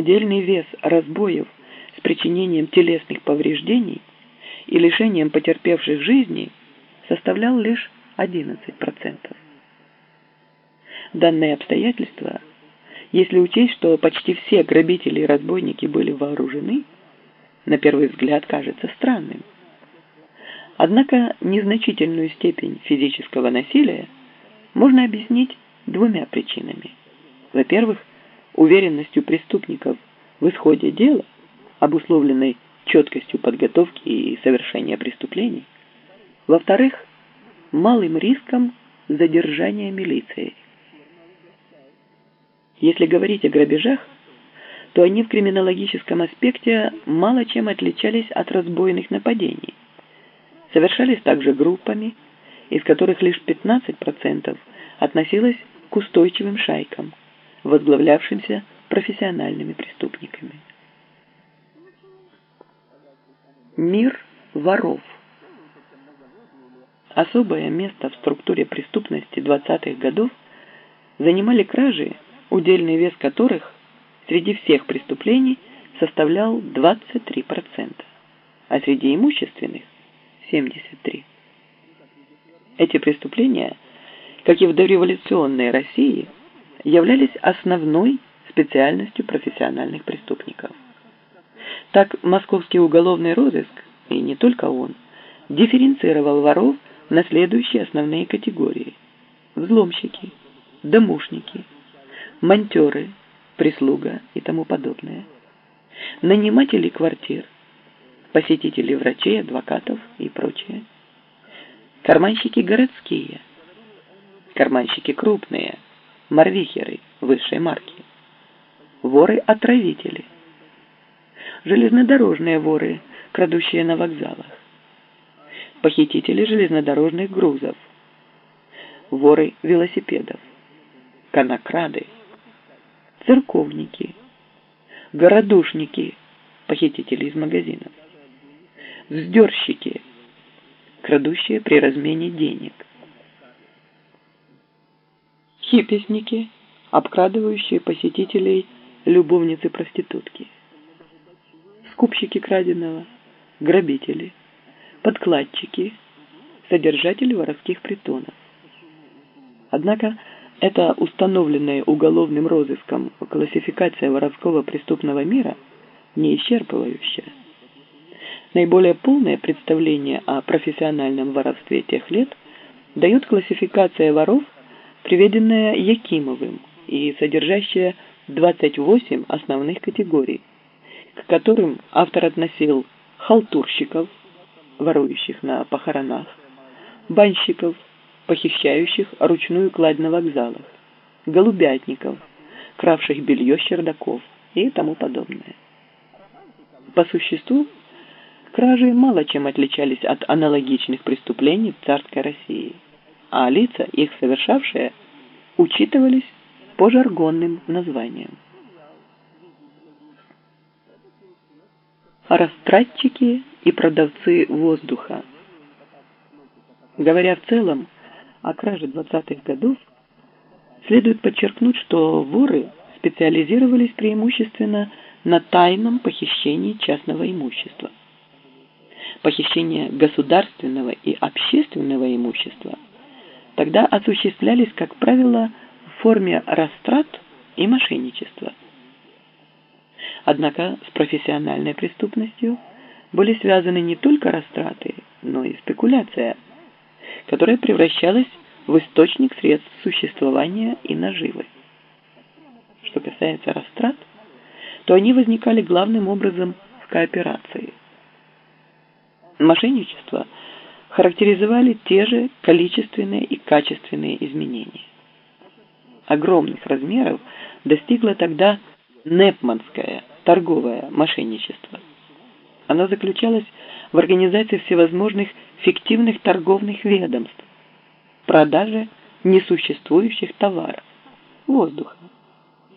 удельный вес разбоев с причинением телесных повреждений и лишением потерпевших жизни составлял лишь 11%. Данное обстоятельство, если учесть, что почти все грабители и разбойники были вооружены, на первый взгляд кажется странным. Однако незначительную степень физического насилия можно объяснить двумя причинами. Во-первых, уверенностью преступников в исходе дела, обусловленной четкостью подготовки и совершения преступлений. Во-вторых, малым риском задержания милицией. Если говорить о грабежах, то они в криминологическом аспекте мало чем отличались от разбойных нападений. Совершались также группами, из которых лишь 15% относилось к устойчивым шайкам, возглавлявшимся профессиональными преступниками. Мир воров Особое место в структуре преступности 20-х годов занимали кражи, удельный вес которых среди всех преступлений составлял 23%, а среди имущественных – 73%. Эти преступления, как и в дореволюционной России, являлись основной специальностью профессиональных преступников. Так московский уголовный розыск, и не только он, дифференцировал воров на следующие основные категории. Взломщики, домушники, монтеры, прислуга и тому подобное. Наниматели квартир, посетители врачей, адвокатов и прочее. Карманщики городские, карманщики крупные, морвихеры высшей марки, воры-отравители, железнодорожные воры, крадущие на вокзалах, похитители железнодорожных грузов, воры велосипедов, конокрады, церковники, городушники, похитители из магазинов, вздерщики, крадущие при размене денег, хипесники, обкрадывающие посетителей любовницы-проститутки, скупщики краденого, грабители – подкладчики, содержатели воровских притонов. Однако эта установленная уголовным розыском классификация воровского преступного мира не исчерпывающая. Наиболее полное представление о профессиональном воровстве тех лет дает классификация воров, приведенная Якимовым и содержащая 28 основных категорий, к которым автор относил халтурщиков, ворующих на похоронах, банщиков, похищающих ручную кладь на вокзалах, голубятников, кравших белье с чердаков и тому подобное. По существу, кражи мало чем отличались от аналогичных преступлений в царской России, а лица, их совершавшие, учитывались по жаргонным названиям. Растратчики и продавцы воздуха. Говоря в целом о краже 20-х годов, следует подчеркнуть, что воры специализировались преимущественно на тайном похищении частного имущества. Похищение государственного и общественного имущества тогда осуществлялись, как правило, в форме растрат и мошенничества. Однако с профессиональной преступностью – были связаны не только растраты, но и спекуляция, которая превращалась в источник средств существования и наживы. Что касается растрат, то они возникали главным образом в кооперации. Мошенничество характеризовали те же количественные и качественные изменения. Огромных размеров достигло тогда непманское торговое мошенничество – оно заключалось в организации всевозможных фиктивных торговых ведомств, продаже несуществующих товаров, воздуха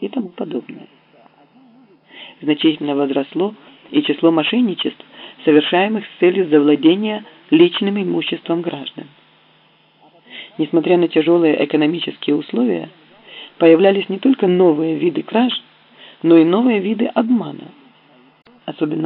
и тому подобное. Значительно возросло и число мошенничеств, совершаемых с целью завладения личным имуществом граждан. Несмотря на тяжелые экономические условия, появлялись не только новые виды краж, но и новые виды обмана, особенно